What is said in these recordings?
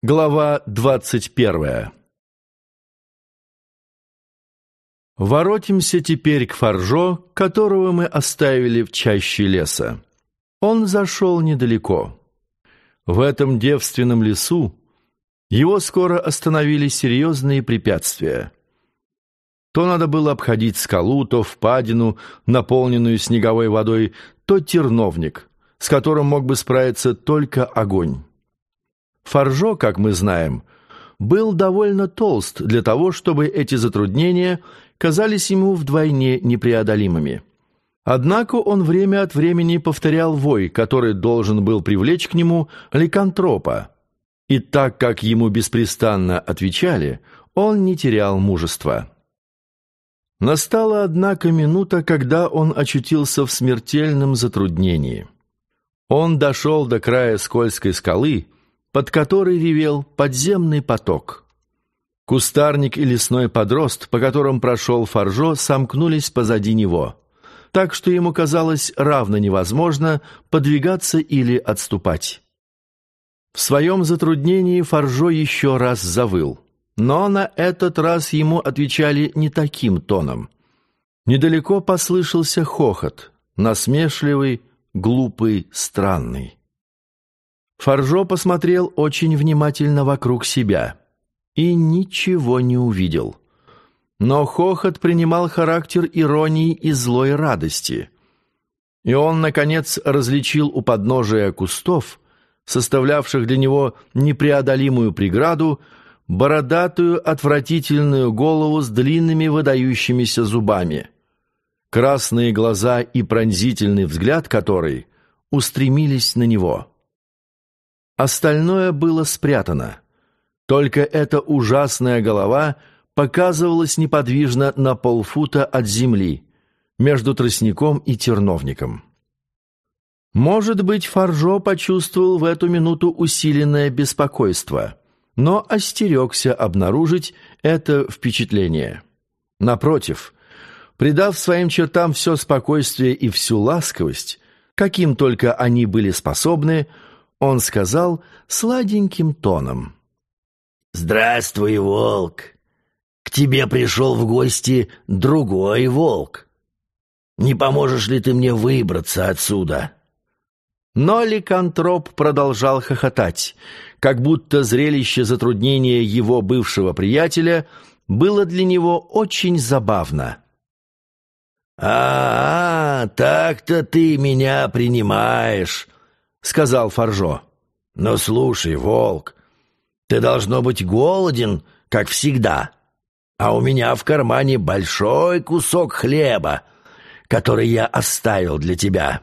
Глава двадцать первая Воротимся теперь к Фаржо, которого мы оставили в чаще леса. Он зашел недалеко. В этом девственном лесу его скоро остановили серьезные препятствия. То надо было обходить скалу, то впадину, наполненную снеговой водой, то терновник, с которым мог бы справиться только огонь. Фаржо, как мы знаем, был довольно толст для того, чтобы эти затруднения казались ему вдвойне непреодолимыми. Однако он время от времени повторял вой, который должен был привлечь к нему ликантропа. И так как ему беспрестанно отвечали, он не терял мужества. Настала, однако, минута, когда он очутился в смертельном затруднении. Он дошел до края скользкой скалы, под которой ревел подземный поток. Кустарник и лесной подрост, по которым прошел Фаржо, сомкнулись позади него, так что ему казалось равно невозможно подвигаться или отступать. В своем затруднении Фаржо еще раз завыл, но на этот раз ему отвечали не таким тоном. Недалеко послышался хохот, насмешливый, глупый, странный. Фаржо посмотрел очень внимательно вокруг себя и ничего не увидел. Но хохот принимал характер иронии и злой радости. И он, наконец, различил у подножия кустов, составлявших для него непреодолимую преграду, бородатую отвратительную голову с длинными выдающимися зубами, красные глаза и пронзительный взгляд которой устремились на него. Остальное было спрятано. Только эта ужасная голова показывалась неподвижно на полфута от земли, между тростником и терновником. Может быть, Фаржо почувствовал в эту минуту усиленное беспокойство, но остерегся обнаружить это впечатление. Напротив, придав своим чертам все спокойствие и всю ласковость, каким только они были способны, он сказал сладеньким тоном. «Здравствуй, волк! К тебе пришел в гости другой волк. Не поможешь ли ты мне выбраться отсюда?» Но ликантроп продолжал хохотать, как будто зрелище затруднения его бывшего приятеля было для него очень забавно. «А, -а так-то ты меня принимаешь», — сказал Фаржо. «Но слушай, волк, ты должно быть голоден, как всегда, а у меня в кармане большой кусок хлеба, который я оставил для тебя».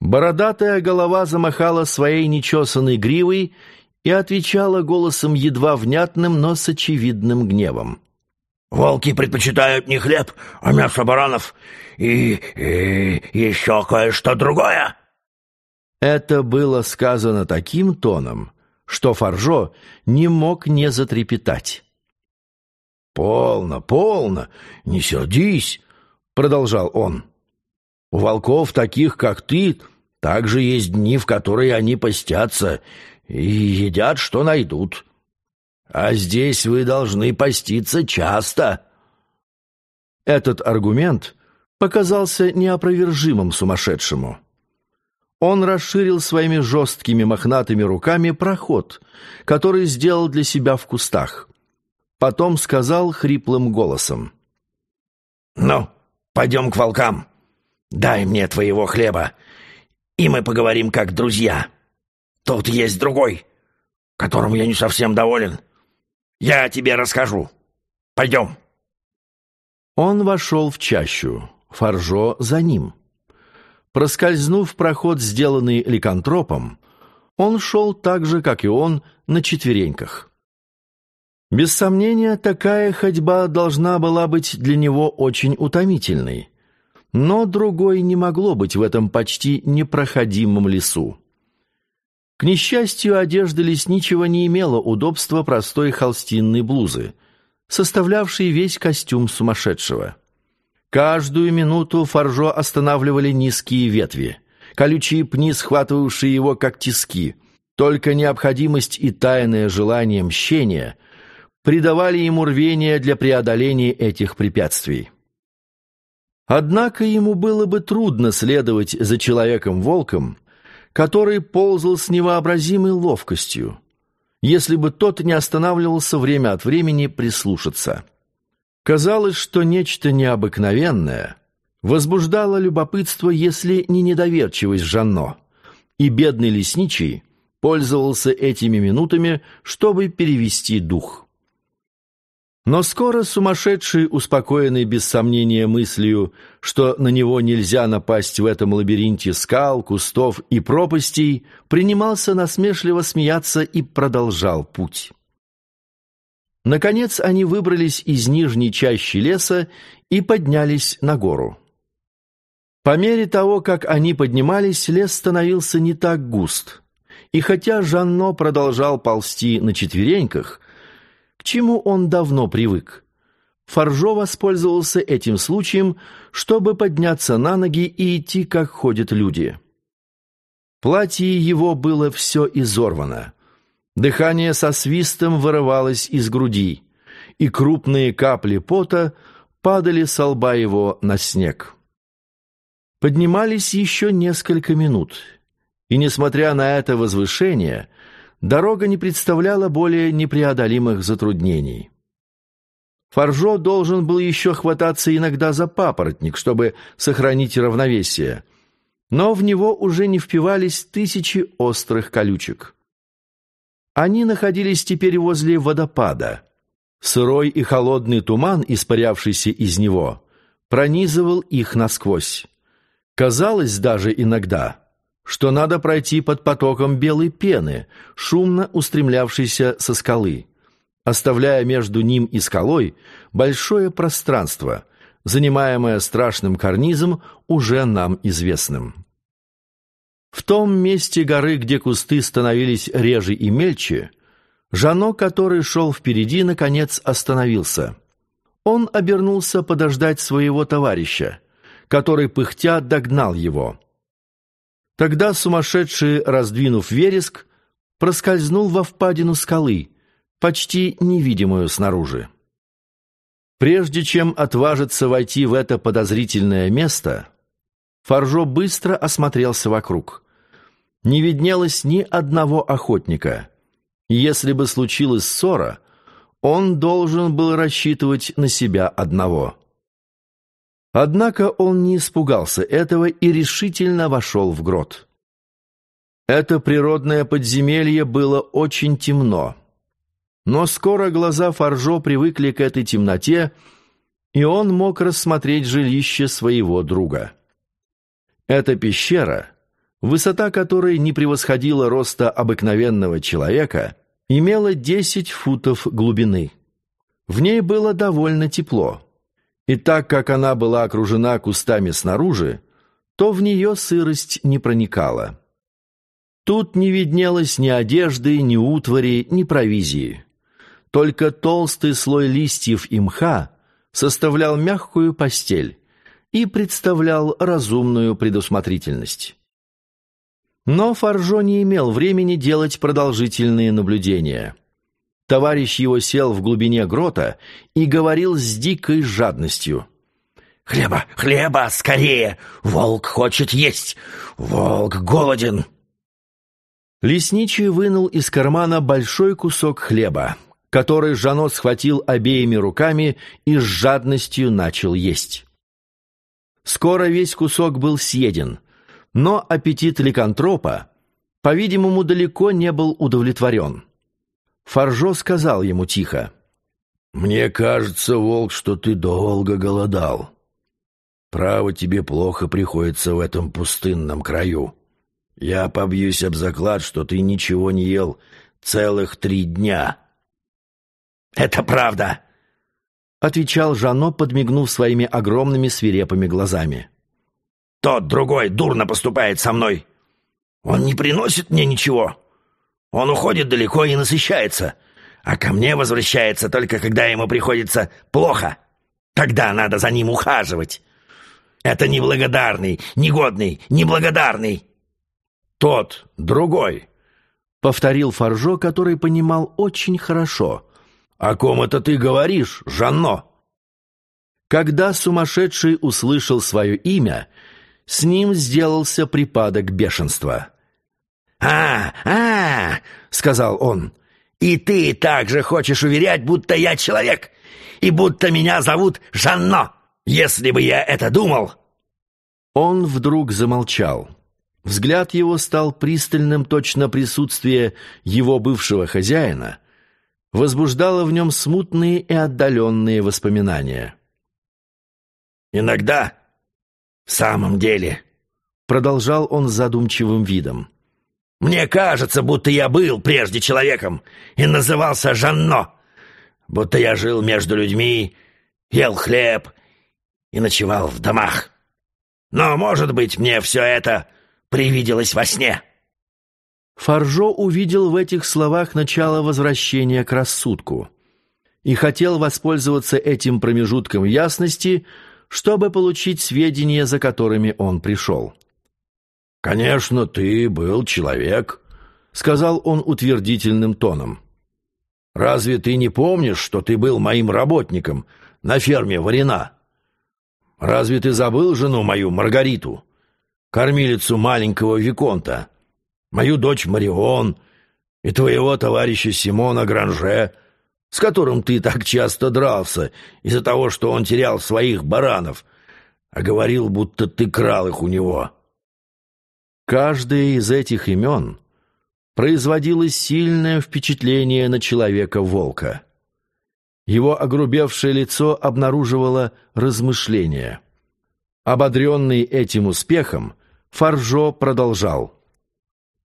Бородатая голова замахала своей нечесанной гривой и отвечала голосом едва внятным, но с очевидным гневом. «Волки предпочитают не хлеб, а мясо баранов и, и еще кое-что другое». Это было сказано таким тоном, что Фаржо не мог не затрепетать. «Полно, полно, не сердись», — продолжал он. «У волков, таких как ты, также есть дни, в которые они постятся и едят, что найдут. А здесь вы должны поститься часто». Этот аргумент показался неопровержимым сумасшедшему. Он расширил своими жесткими мохнатыми руками проход, который сделал для себя в кустах. Потом сказал хриплым голосом. «Ну, пойдем к волкам. Дай мне твоего хлеба, и мы поговорим как друзья. Тут есть другой, которому я не совсем доволен. Я тебе расскажу. Пойдем». Он вошел в чащу, Фаржо за ним. Проскользнув проход, сделанный ликантропом, он шел так же, как и он, на четвереньках. Без сомнения, такая ходьба должна была быть для него очень утомительной, но другой не могло быть в этом почти непроходимом лесу. К несчастью, одежда лесничего не имела удобства простой холстинной блузы, составлявшей весь костюм сумасшедшего. Каждую минуту Фаржо останавливали низкие ветви, колючие пни, схватывавшие его как тиски, Только необходимость и тайное желание мщения придавали ему рвение для преодоления этих препятствий. Однако ему было бы трудно следовать за человеком-волком, который ползал с невообразимой ловкостью, если бы тот не останавливался время от времени прислушаться. Казалось, что нечто необыкновенное возбуждало любопытство, если не недоверчивость Жанно, и бедный лесничий пользовался этими минутами, чтобы перевести дух. Но скоро сумасшедший, успокоенный без сомнения мыслью, что на него нельзя напасть в этом лабиринте скал, кустов и пропастей, принимался насмешливо смеяться и продолжал путь. Наконец они выбрались из нижней чащи леса и поднялись на гору. По мере того, как они поднимались, лес становился не так густ. И хотя Жанно продолжал ползти на четвереньках, к чему он давно привык. Фаржо воспользовался этим случаем, чтобы подняться на ноги и идти, как ходят люди. Платье его было все изорвано. Дыхание со свистом вырывалось из груди, и крупные капли пота падали со лба его на снег. Поднимались еще несколько минут, и, несмотря на это возвышение, дорога не представляла более непреодолимых затруднений. Фаржо должен был еще хвататься иногда за папоротник, чтобы сохранить равновесие, но в него уже не впивались тысячи острых колючек. Они находились теперь возле водопада. Сырой и холодный туман, испарявшийся из него, пронизывал их насквозь. Казалось даже иногда, что надо пройти под потоком белой пены, шумно устремлявшейся со скалы, оставляя между ним и скалой большое пространство, занимаемое страшным карнизом, уже нам известным. В том месте горы, где кусты становились реже и мельче, Жано, который шел впереди, наконец остановился. Он обернулся подождать своего товарища, который, пыхтя, догнал его. Тогда сумасшедший, раздвинув вереск, проскользнул во впадину скалы, почти невидимую снаружи. Прежде чем отважиться войти в это подозрительное место, Фаржо быстро осмотрелся вокруг. Не виднелось ни одного охотника. Если бы случилась ссора, он должен был рассчитывать на себя одного. Однако он не испугался этого и решительно вошел в грот. Это природное подземелье было очень темно. Но скоро глаза Фаржо привыкли к этой темноте, и он мог рассмотреть жилище своего друга. Эта пещера, высота которой не превосходила роста обыкновенного человека, имела 10 футов глубины. В ней было довольно тепло. И так как она была окружена кустами снаружи, то в нее сырость не проникала. Тут не виднелось ни одежды, ни утвари, ни провизии. Только толстый слой листьев и мха составлял мягкую постель и представлял разумную предусмотрительность. Но Фаржо не имел времени делать продолжительные наблюдения – Товарищ его сел в глубине грота и говорил с дикой жадностью. «Хлеба, хлеба, скорее! Волк хочет есть! Волк голоден!» Лесничий вынул из кармана большой кусок хлеба, который Жано схватил обеими руками и с жадностью начал есть. Скоро весь кусок был съеден, но аппетит ликантропа, по-видимому, далеко не был удовлетворен. Фаржо сказал ему тихо. «Мне кажется, волк, что ты долго голодал. Право тебе плохо приходится в этом пустынном краю. Я побьюсь об заклад, что ты ничего не ел целых три дня». «Это правда!» — отвечал Жано, подмигнув своими огромными свирепыми глазами. «Тот другой дурно поступает со мной. Он не приносит мне ничего. Он уходит далеко и насыщается, а ко мне возвращается только когда ему приходится плохо. Тогда надо за ним ухаживать. Это неблагодарный, негодный, неблагодарный. Тот, другой. повторил Фаржо, который понимал очень хорошо. «О ком это ты говоришь, Жанно?» Когда сумасшедший услышал свое имя, с ним сделался припадок бешенства. «А, а, — сказал он, — и ты также хочешь уверять, будто я человек, и будто меня зовут Жанно. Если бы я это думал...» Он вдруг замолчал. Взгляд его стал пристальным точно присутствие его бывшего хозяина, возбуждало в нем смутные и отдаленные воспоминания. «Иногда, в самом деле», — продолжал он задумчивым видом, «мне кажется, будто я был прежде человеком и назывался Жанно, будто я жил между людьми, ел хлеб и ночевал в домах. Но, может быть, мне все это привиделось во сне». Фаржо увидел в этих словах начало возвращения к рассудку и хотел воспользоваться этим промежутком ясности, чтобы получить сведения, за которыми он пришел. «Конечно, ты был человек», — сказал он утвердительным тоном. «Разве ты не помнишь, что ты был моим работником на ферме Варина? Разве ты забыл жену мою Маргариту, кормилицу маленького Виконта, мою дочь Марион и твоего товарища Симона Гранже, с которым ты так часто дрался из-за того, что он терял своих баранов, а говорил, будто ты крал их у него?» Каждое из этих имен производило сильное впечатление на человека-волка. Его огрубевшее лицо обнаруживало размышления. Ободренный этим успехом, Фаржо продолжал.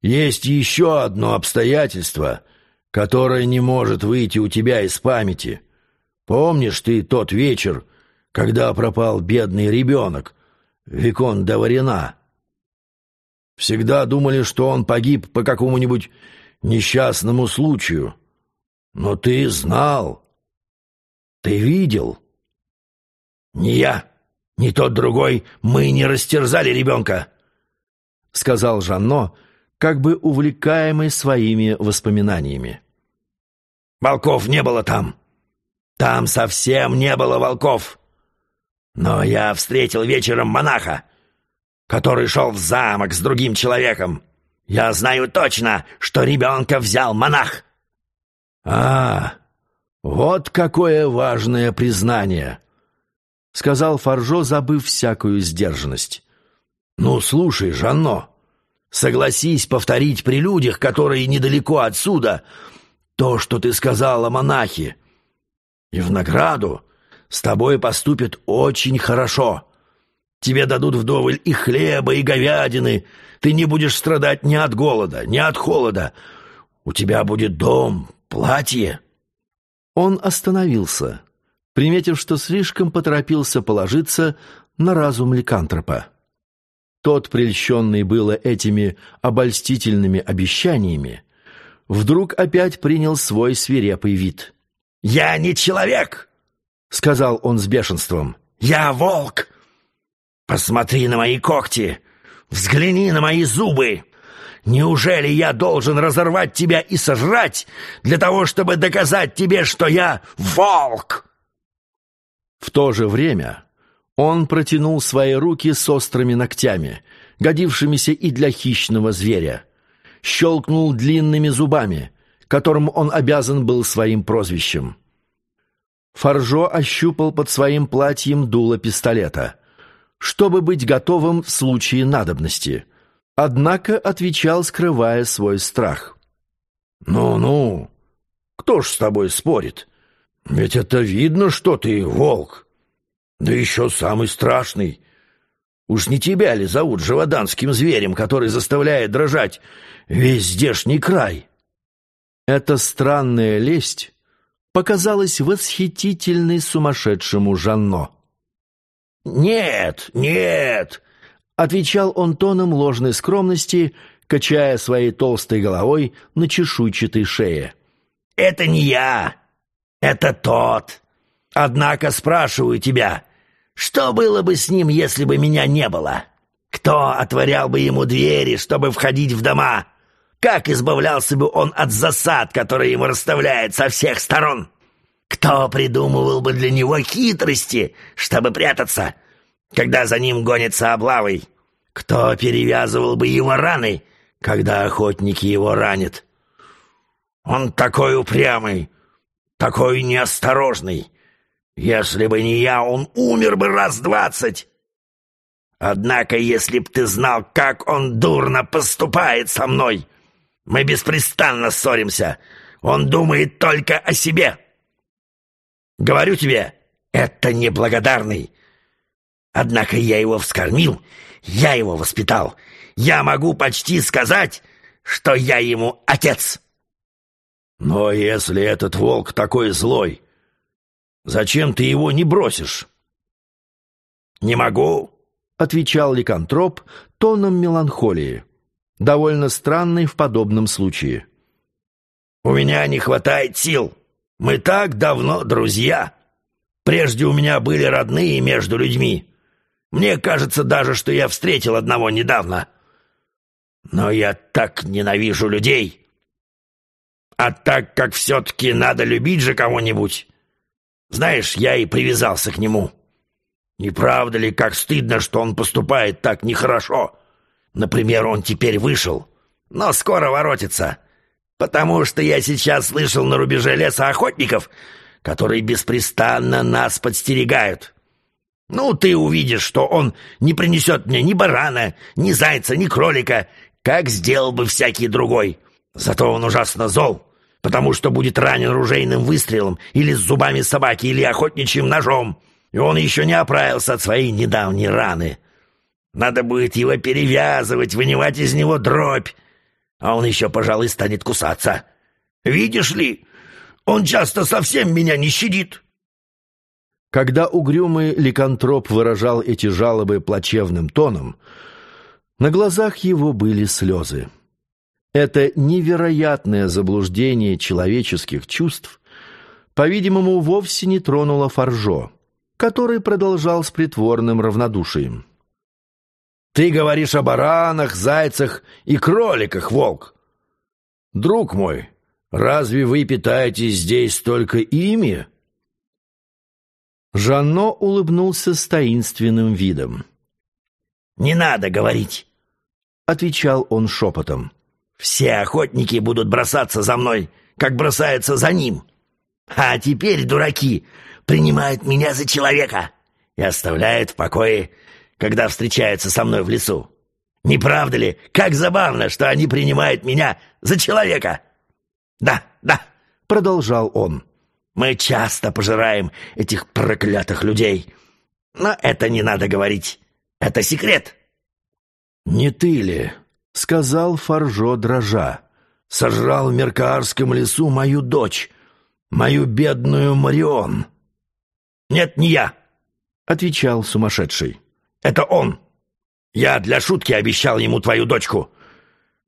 «Есть еще одно обстоятельство, которое не может выйти у тебя из памяти. Помнишь ты тот вечер, когда пропал бедный ребенок, Викон Даварина? Всегда думали, что он погиб по какому-нибудь несчастному случаю. Но ты знал, ты видел. Ни я, ни тот другой, мы не растерзали ребенка сказал Жанно, как бы увлекаемый своими воспоминаниями. «Волков не было там. Там совсем не было волков. Но я встретил вечером монаха, который шел в замок с другим человеком. Я знаю точно, что ребенка взял монах». «А, вот какое важное признание!» — сказал Фаржо, забыв всякую сдержанность. «Ну, слушай, Жанно, согласись повторить при людях, которые недалеко отсюда, то, что ты сказал о монахе. И в награду с тобой поступят очень хорошо. Тебе дадут вдоволь и хлеба, и говядины. Ты не будешь страдать ни от голода, ни от холода. У тебя будет дом, платье». Он остановился, приметив, что слишком поторопился положиться на разум ликантропа. Тот, прельщенный было этими обольстительными обещаниями, вдруг опять принял свой свирепый вид. «Я не человек!» — сказал он с бешенством. «Я волк! Посмотри на мои когти! Взгляни на мои зубы! Неужели я должен разорвать тебя и сожрать для того, чтобы доказать тебе, что я волк?» В то же время он протянул свои руки с острыми ногтями, годившимися и для хищного зверя. Щелкнул длинными зубами, которым он обязан был своим прозвищем. Фаржо ощупал под своим платьем дуло пистолета, чтобы быть готовым в случае надобности. Однако отвечал, скрывая свой страх. «Ну-ну, кто ж с тобой спорит? Ведь это видно, что ты волк». Да еще самый страшный. Уж не тебя ли зовут живоданским зверем, который заставляет дрожать весь здешний край? Эта странная лесть показалась восхитительной сумасшедшему Жанно. «Нет, нет!» — отвечал он тоном ложной скромности, качая своей толстой головой на чешуйчатой шее. «Это не я, это тот. Однако спрашиваю тебя, что было бы с ним, если бы меня не было? Кто отворял бы ему двери, чтобы входить в дома? Как избавлялся бы он от засад, которые ему расставляют со всех сторон? Кто придумывал бы для него хитрости, чтобы прятаться, когда за ним гонится облавой? Кто перевязывал бы его раны, когда охотники его ранят? Он такой упрямый, такой неосторожный. Если бы не я, он умер бы раз двадцать. Однако, если б ты знал, как он дурно поступает со мной, мы беспрестанно ссоримся. Он думает только о себе. Говорю тебе, это неблагодарный. Однако я его вскормил, я его воспитал. Я могу почти сказать, что я ему отец. Но если этот волк такой злой, зачем ты его не бросишь? Не могу, — отвечал ликантроп тоном меланхолии, довольно странный в подобном случае. «У меня не хватает сил. Мы так давно друзья. Прежде у меня были родные между людьми. Мне кажется даже, что я встретил одного недавно. Но я так ненавижу людей. А так как все-таки надо любить же кого-нибудь, знаешь, я и привязался к нему». Не правда ли, как стыдно, что он поступает так нехорошо? Например, он теперь вышел, но скоро воротится, потому что я сейчас слышал на рубеже леса охотников, которые беспрестанно нас подстерегают. Ну, ты увидишь, что он не принесет мне ни барана, ни зайца, ни кролика, как сделал бы всякий другой. Зато он ужасно зол, потому что будет ранен ружейным выстрелом или с зубами собаки, или охотничьим ножом и он еще не оправился от своей недавней раны. Надо будет его перевязывать, вынимать из него дробь, а он еще, пожалуй, станет кусаться. Видишь ли, он часто совсем меня не щадит». Когда угрюмый ликантроп выражал эти жалобы плачевным тоном, на глазах его были слезы. Это невероятное заблуждение человеческих чувств, по-видимому, вовсе не тронуло Фаржо который продолжал с притворным равнодушием. «Ты говоришь о баранах, зайцах и кроликах, волк. Друг мой, разве вы питаетесь здесь только ими?» Жанно улыбнулся с таинственным видом. «Не надо говорить», — отвечал он шепотом. «Все охотники будут бросаться за мной, как бросаются за ним. А теперь, дураки, принимают меня за человека и оставляют в покое, когда встречаются со мной в лесу. Не правда ли, как забавно, что они принимают меня за человека? Да, да, продолжал он. Мы часто пожираем этих проклятых людей. Но это не надо говорить. Это секрет. Не ты ли, сказал Фаржо дрожа, сожрал в Меркаарском лесу мою дочь, мою бедную Марион? «Нет, не я», — отвечал сумасшедший. «Это он. Я для шутки обещал ему твою дочку.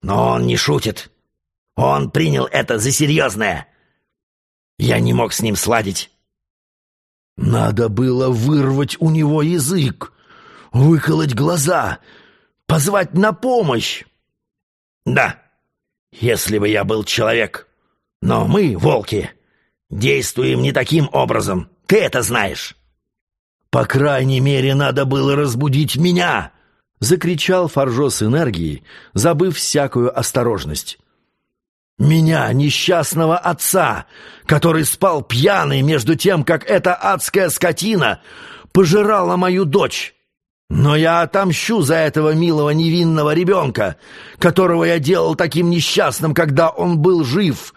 Но он не шутит. Он принял это за серьезное. Я не мог с ним сладить». Надо было вырвать у него язык, выколоть глаза, позвать на помощь. Да, если бы я был человек. Но мы, волки, действуем не таким образом. Ты это знаешь!» «По крайней мере, надо было разбудить меня!» — закричал Фаржо с энергией, забыв всякую осторожность. «Меня, несчастного отца, который спал пьяный между тем, как эта адская скотина пожирала мою дочь!» Но я отомщу за этого милого невинного ребенка, которого я делал таким несчастным, когда он был жив.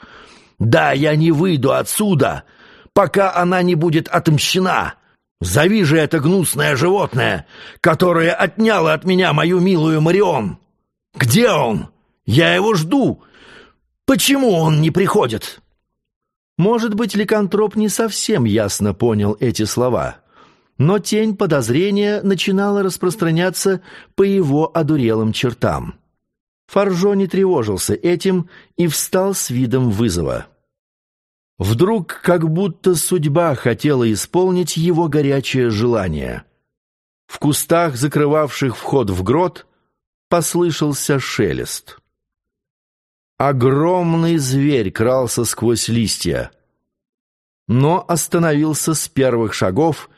Да, я не выйду отсюда, пока она не будет отмщена. Зови же это гнусное животное, которое отняло от меня мою милую Марион. Где он? Я его жду. Почему он не приходит?» Может быть, Ликантроп не совсем ясно понял эти слова, но тень подозрения начинала распространяться по его одурелым чертам. Фаржо не тревожился этим и встал с видом вызова. Вдруг, как будто судьба хотела исполнить его горячее желание. В кустах, закрывавших вход в грот, послышался шелест. Огромный зверь крался сквозь листья, но остановился с первых шагов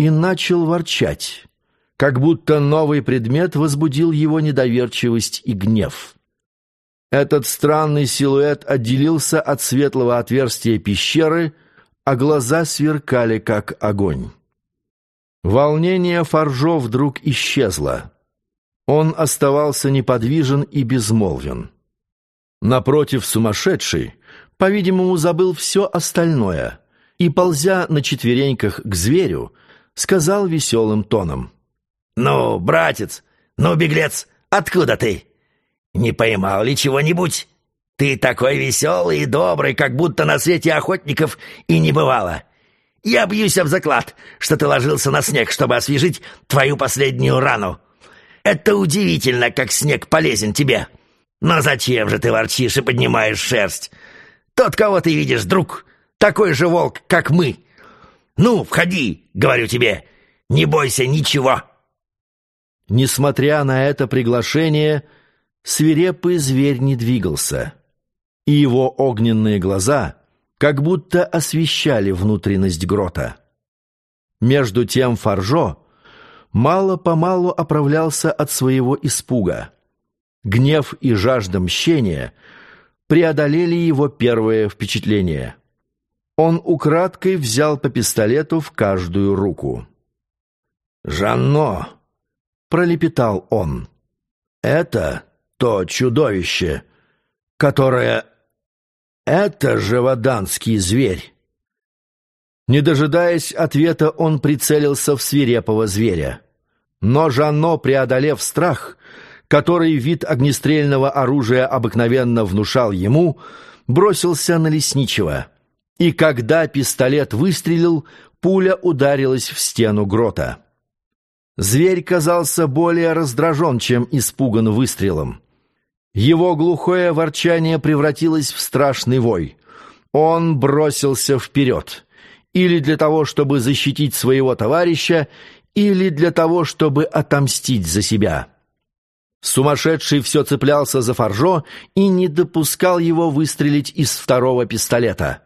и начал ворчать, как будто новый предмет возбудил его недоверчивость и гнев. Этот странный силуэт отделился от светлого отверстия пещеры, а глаза сверкали, как огонь. Волнение Фаржо вдруг исчезло. Он оставался неподвижен и безмолвен. Напротив сумасшедший, по-видимому, забыл все остальное и, ползя на четвереньках к зверю, сказал веселым тоном. «Ну, братец, ну, беглец, откуда ты?» Не поймал ли чего-нибудь? Ты такой веселый и добрый, как будто на свете охотников и не бывало. Я бьюсь об заклад, что ты ложился на снег, чтобы освежить твою последнюю рану. Это удивительно, как снег полезен тебе. Но зачем же ты ворчишь и поднимаешь шерсть? Тот, кого ты видишь, друг, такой же волк, как мы. Ну, входи, говорю тебе, не бойся ничего. Несмотря на это приглашение, свирепый зверь не двигался, и его огненные глаза как будто освещали внутренность грота. Между тем Фаржо мало-помалу оправлялся от своего испуга. Гнев и жажда мщения преодолели его первое впечатление. Он украдкой взял по пистолету в каждую руку. «Жанно!» — пролепетал он. «Это то чудовище, которое... Это же ваданский зверь!» Не дожидаясь ответа, он прицелился в свирепого зверя. Но Жанно, преодолев страх, который вид огнестрельного оружия обыкновенно внушал ему, бросился на лесничего. И когда пистолет выстрелил, пуля ударилась в стену грота. Зверь казался более раздражен, чем испуган выстрелом. Его глухое ворчание превратилось в страшный вой. Он бросился вперед. Или для того, чтобы защитить своего товарища, или для того, чтобы отомстить за себя. Сумасшедший все цеплялся за Фаржо и не допускал его выстрелить из второго пистолета.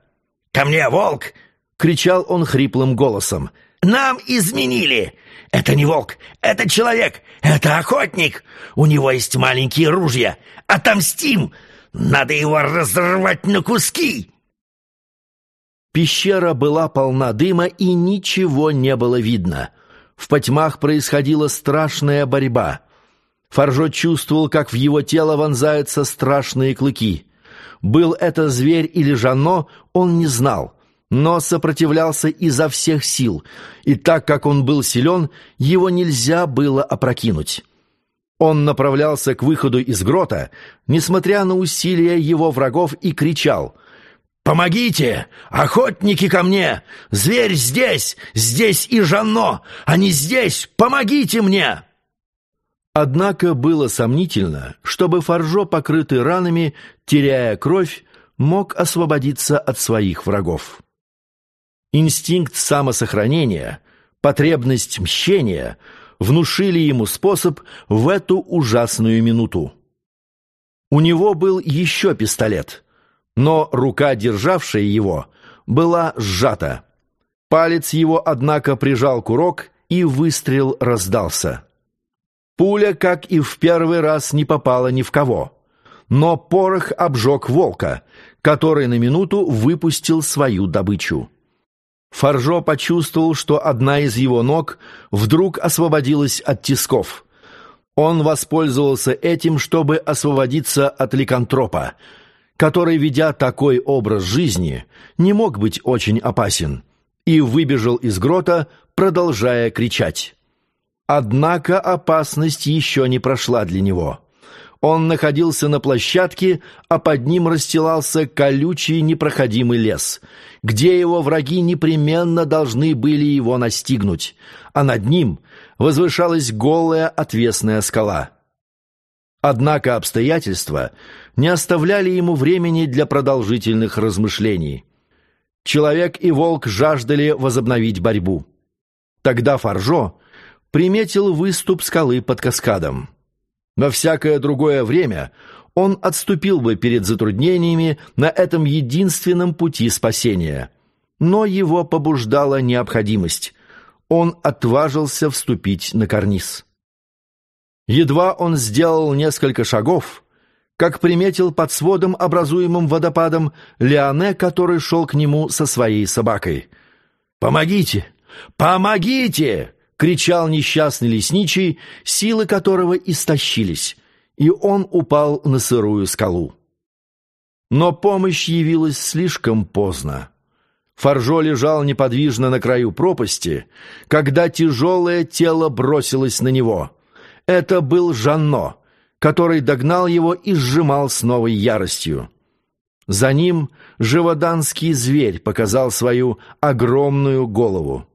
«Ко мне, волк!» — кричал он хриплым голосом. «Нам изменили! Это не волк, это человек, это охотник. У него есть маленькие ружья. Отомстим! Надо его разорвать на куски!» Пещера была полна дыма, и ничего не было видно. В потьмах происходила страшная борьба. Фаржо чувствовал, как в его тело вонзаются страшные клыки. Был это зверь или жано, он не знал но сопротивлялся изо всех сил, и так как он был силен, его нельзя было опрокинуть. Он направлялся к выходу из грота, несмотря на усилия его врагов, и кричал «Помогите! Охотники ко мне! Зверь здесь! Здесь и Жанно! Они здесь! Помогите мне!» Однако было сомнительно, чтобы Фаржо, покрытый ранами, теряя кровь, мог освободиться от своих врагов. Инстинкт самосохранения, потребность мщения внушили ему способ в эту ужасную минуту. У него был еще пистолет, но рука, державшая его, была сжата. Палец его, однако, прижал курок, и выстрел раздался. Пуля, как и в первый раз, не попала ни в кого, но порох обжег волка, который на минуту выпустил свою добычу. Фаржо почувствовал, что одна из его ног вдруг освободилась от тисков. Он воспользовался этим, чтобы освободиться от ликантропа, который, ведя такой образ жизни, не мог быть очень опасен, и выбежал из грота, продолжая кричать. Однако опасность еще не прошла для него. Он находился на площадке, а под ним расстилался колючий непроходимый лес, где его враги непременно должны были его настигнуть, а над ним возвышалась голая отвесная скала. Однако обстоятельства не оставляли ему времени для продолжительных размышлений. Человек и волк жаждали возобновить борьбу. Тогда Фаржо приметил выступ скалы под каскадом. Во всякое другое время он отступил бы перед затруднениями на этом единственном пути спасения. Но его побуждала необходимость. Он отважился вступить на карниз. Едва он сделал несколько шагов, как приметил под сводом, образуемым водопадом, Леоне, который шел к нему со своей собакой. «Помогите! Помогите!» — кричал несчастный лесничий, силы которого истощились, и он упал на сырую скалу. Но помощь явилась слишком поздно. Фаржо лежал неподвижно на краю пропасти, когда тяжелое тело бросилось на него. Это был Жанно, который догнал его и сжимал с новой яростью. За ним живоданский зверь показал свою огромную голову.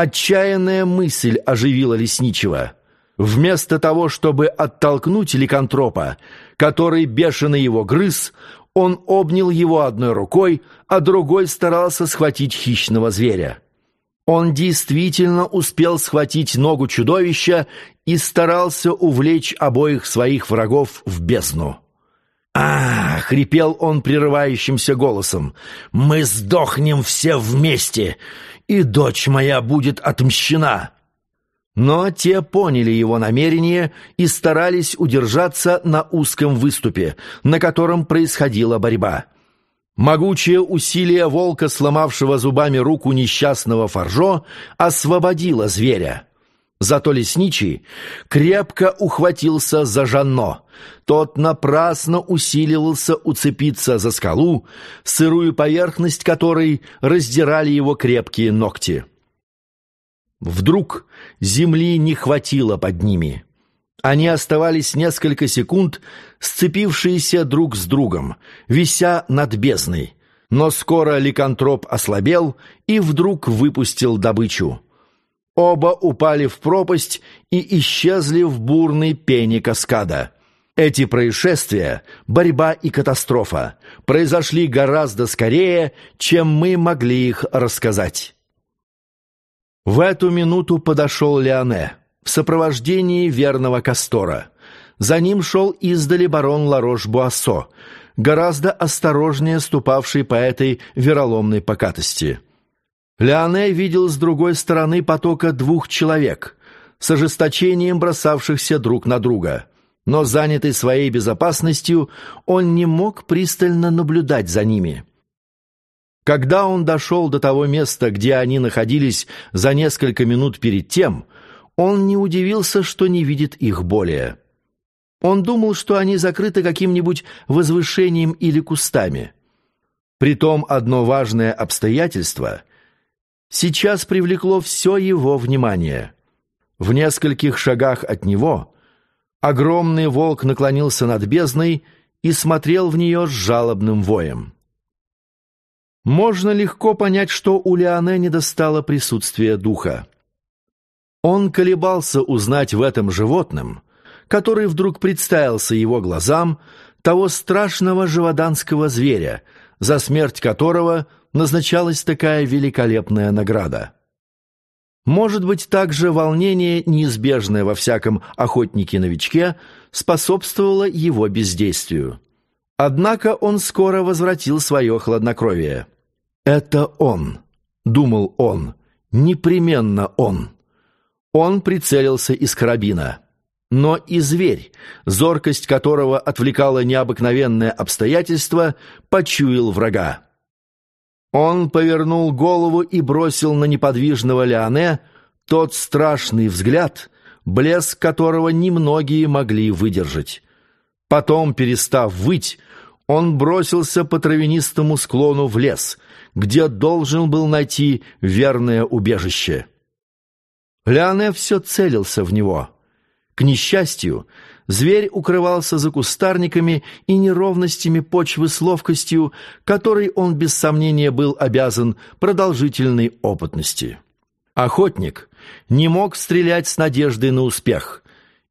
Отчаянная мысль оживила лесничего. Вместо того, чтобы оттолкнуть ликантропа, который бешено его грыз, он обнял его одной рукой, а другой старался схватить хищного зверя. Он действительно успел схватить ногу чудовища и старался увлечь обоих своих врагов в бездну. «А, — хрипел он прерывающимся голосом, — мы сдохнем все вместе, и дочь моя будет отмщена!» Но те поняли его намерение и старались удержаться на узком выступе, на котором происходила борьба. Могучее усилие волка, сломавшего зубами руку несчастного Фаржо, освободило зверя. Зато лесничий крепко ухватился за Жанно. Тот напрасно усиливался уцепиться за скалу, сырую поверхность которой раздирали его крепкие ногти. Вдруг земли не хватило под ними. Они оставались несколько секунд, сцепившиеся друг с другом, вися над бездной. Но скоро ликантроп ослабел и вдруг выпустил добычу. Оба упали в пропасть и исчезли в бурной пене каскада. Эти происшествия, борьба и катастрофа, произошли гораздо скорее, чем мы могли их рассказать. В эту минуту подошел Леоне в сопровождении верного Кастора. За ним шел издали барон Ларош-Буассо, гораздо осторожнее ступавший по этой вероломной покатости. Леоне видел с другой стороны потока двух человек, с ожесточением бросавшихся друг на друга. Но, занятый своей безопасностью, он не мог пристально наблюдать за ними. Когда он дошел до того места, где они находились за несколько минут перед тем, он не удивился, что не видит их более. Он думал, что они закрыты каким-нибудь возвышением или кустами. Притом одно важное обстоятельство сейчас привлекло все его внимание. В нескольких шагах от него огромный волк наклонился над бездной и смотрел в нее с жалобным воем. Можно легко понять, что у Леоне не достало присутствия духа. Он колебался узнать в этом животном, который вдруг представился его глазам, того страшного живоданского зверя, за смерть которого назначалась такая великолепная награда. Может быть, также волнение, неизбежное во всяком охотнике-новичке, способствовало его бездействию. Однако он скоро возвратил свое хладнокровие. «Это он», — думал он, — «непременно он». Он прицелился из карабина. Но и зверь, зоркость которого отвлекала необыкновенное обстоятельство, почуял врага. Он повернул голову и бросил на неподвижного Леоне тот страшный взгляд, блеск которого немногие могли выдержать. Потом, перестав выть, он бросился по травянистому склону в лес, где должен был найти верное убежище. Леоне все целился в него. К несчастью, зверь укрывался за кустарниками и неровностями почвы с ловкостью, которой он без сомнения был обязан продолжительной опытности. Охотник не мог стрелять с надеждой на успех,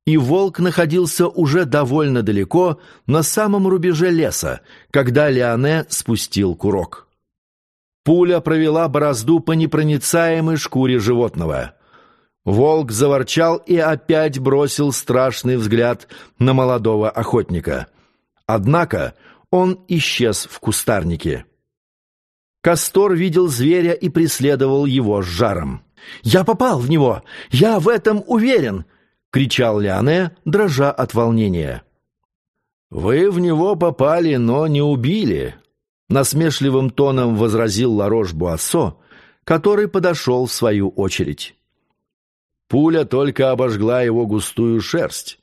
и волк находился уже довольно далеко, на самом рубеже леса, когда Леоне спустил курок. Пуля провела борозду по непроницаемой шкуре животного. Волк заворчал и опять бросил страшный взгляд на молодого охотника. Однако он исчез в кустарнике. Кастор видел зверя и преследовал его с жаром. «Я попал в него! Я в этом уверен!» — кричал Леоне, дрожа от волнения. «Вы в него попали, но не убили», — насмешливым тоном возразил Ларош Буассо, который подошел в свою очередь. Пуля только обожгла его густую шерсть.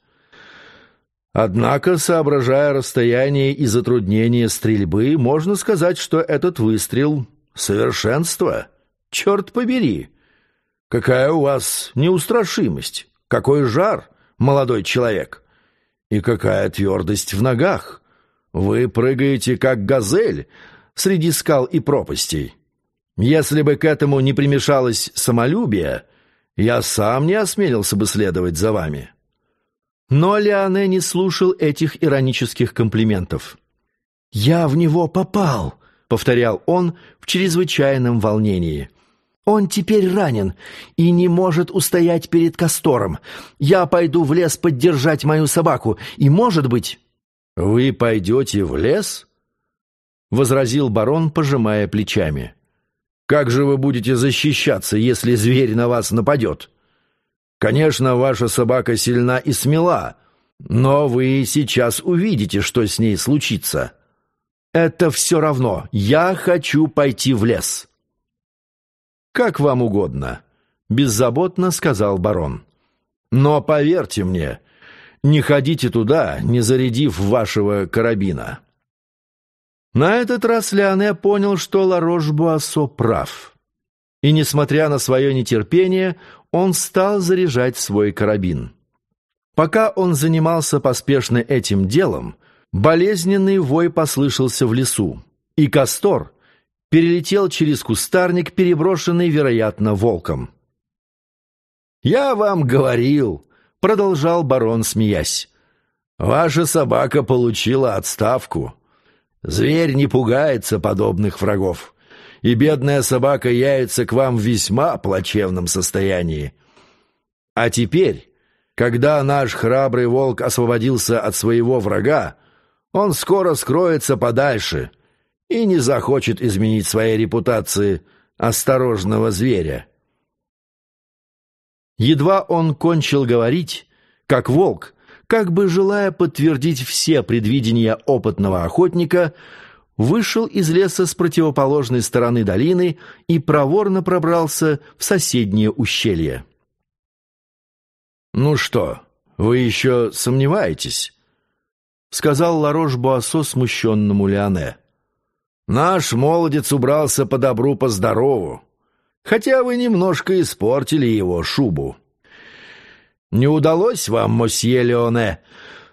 Однако, соображая расстояние и затруднение стрельбы, можно сказать, что этот выстрел — совершенство. Черт побери! Какая у вас неустрашимость! Какой жар, молодой человек! И какая твердость в ногах! Вы прыгаете, как газель, среди скал и пропастей. Если бы к этому не примешалось самолюбие, я сам не осмелился бы следовать за вами». Но Леоне не слушал этих иронических комплиментов. «Я в него попал», — повторял он в чрезвычайном волнении. «Он теперь ранен и не может устоять перед Кастором. Я пойду в лес поддержать мою собаку, и, может быть...» «Вы пойдете в лес?» — возразил барон, пожимая плечами. «Как же вы будете защищаться, если зверь на вас нападет?» Конечно, ваша собака сильна и смела, но вы сейчас увидите, что с ней случится. Это все равно. Я хочу пойти в лес. Как вам угодно, беззаботно сказал барон. Но поверьте мне, не ходите туда, не зарядив вашего карабина. На этот раз Леоне понял, что Ларош-Буассо прав. И, несмотря на свое нетерпение, он стал заряжать свой карабин. Пока он занимался поспешно этим делом, болезненный вой послышался в лесу, и Кастор перелетел через кустарник, переброшенный, вероятно, волком. «Я вам говорил», — продолжал барон, смеясь, — «ваша собака получила отставку. Зверь не пугается подобных врагов» и бедная собака явится к вам в весьма плачевном состоянии. А теперь, когда наш храбрый волк освободился от своего врага, он скоро скроется подальше и не захочет изменить своей репутации осторожного зверя. Едва он кончил говорить, как волк, как бы желая подтвердить все предвидения опытного охотника, вышел из леса с противоположной стороны долины и проворно пробрался в соседнее ущелье. «Ну что, вы еще сомневаетесь?» — сказал Ларош Буассо смущенному Леоне. «Наш молодец убрался по добру, по здорову, хотя вы немножко испортили его шубу. Не удалось вам, мосье Леоне,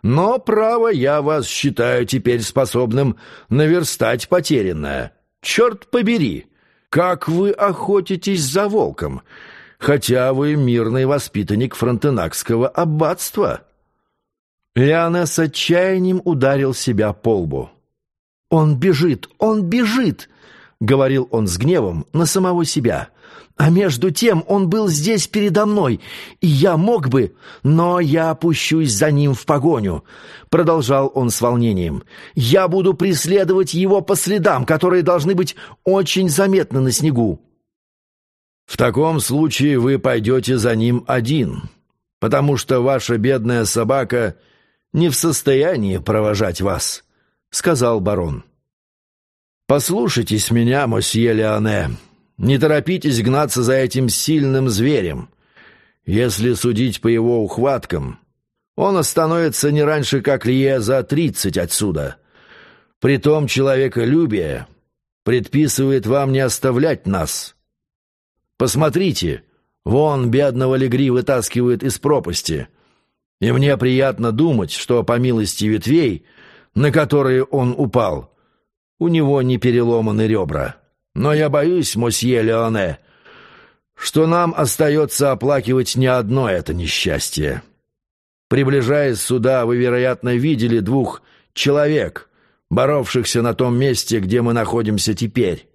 но, право, я вас считаю теперь способным наверстать потерянное. Черт побери! Как вы охотитесь за волком, хотя вы мирный воспитанник фронтенакского аббатства!» Лиана с отчаянием ударил себя по лбу. «Он бежит! Он бежит!» — говорил он с гневом на самого себя — а между тем он был здесь передо мной, и я мог бы, но я опущусь за ним в погоню», — продолжал он с волнением. «Я буду преследовать его по следам, которые должны быть очень заметны на снегу». «В таком случае вы пойдете за ним один, потому что ваша бедная собака не в состоянии провожать вас», — сказал барон. «Послушайтесь меня, мосье Леоне». Не торопитесь гнаться за этим сильным зверем. Если судить по его ухваткам, он остановится не раньше, как лие за тридцать отсюда. Притом человеколюбие предписывает вам не оставлять нас. Посмотрите, вон бедного Легри вытаскивает из пропасти, и мне приятно думать, что по милости ветвей, на которые он упал, у него не переломаны ребра». Но я боюсь, мосье Леоне, что нам остается оплакивать не одно это несчастье. Приближаясь сюда, вы, вероятно, видели двух человек, боровшихся на том месте, где мы находимся теперь.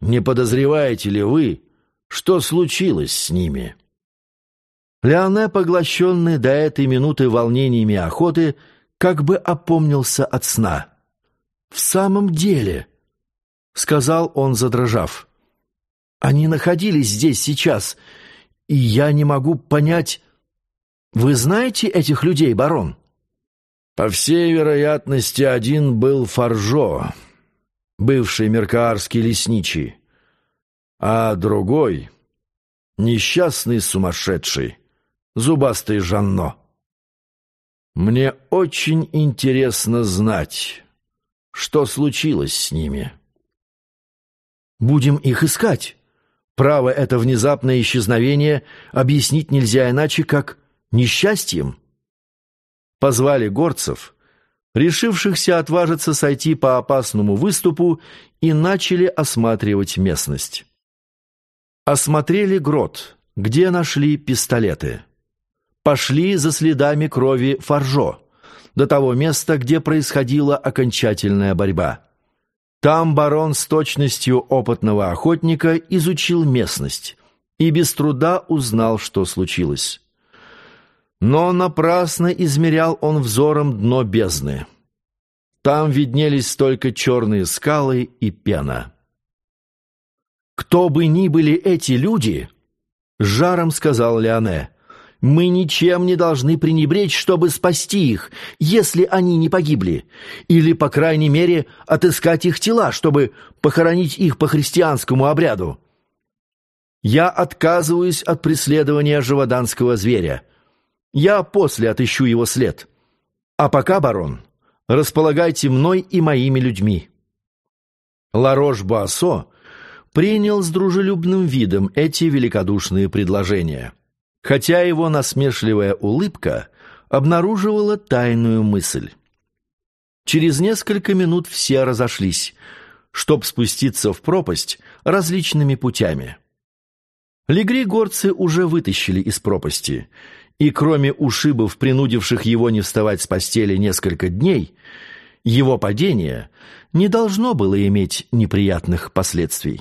Не подозреваете ли вы, что случилось с ними?» Леоне, поглощенный до этой минуты волнениями охоты, как бы опомнился от сна. «В самом деле», — сказал он, задрожав, — «они находились здесь сейчас, и я не могу понять... Вы знаете этих людей, барон?» По всей вероятности, один был Фаржо, бывший меркаарский лесничий, а другой — несчастный сумасшедший, зубастый Жанно. Мне очень интересно знать, что случилось с ними. Будем их искать. Право это внезапное исчезновение объяснить нельзя иначе, как несчастьем. Позвали горцев, решившихся отважиться сойти по опасному выступу, и начали осматривать местность. Осмотрели грот, где нашли пистолеты. Пошли за следами крови Фаржо, до того места, где происходила окончательная борьба. Там барон с точностью опытного охотника изучил местность и без труда узнал, что случилось. Но напрасно измерял он взором дно бездны. Там виднелись только черные скалы и пена. «Кто бы ни были эти люди», — жаром сказал Леоне, — «мы ничем не должны пренебречь, чтобы спасти их, если они не погибли, или, по крайней мере, отыскать их тела, чтобы похоронить их по христианскому обряду. Я отказываюсь от преследования живоданского зверя. Я после отыщу его след. А пока, барон, располагайте мной и моими людьми». Ларош-Буассо принял с дружелюбным видом эти великодушные предложения, хотя его насмешливая улыбка обнаруживала тайную мысль. Через несколько минут все разошлись, чтоб спуститься в пропасть различными путями. Легри горцы уже вытащили из пропасти — и кроме ушибов, принудивших его не вставать с постели несколько дней, его падение не должно было иметь неприятных последствий.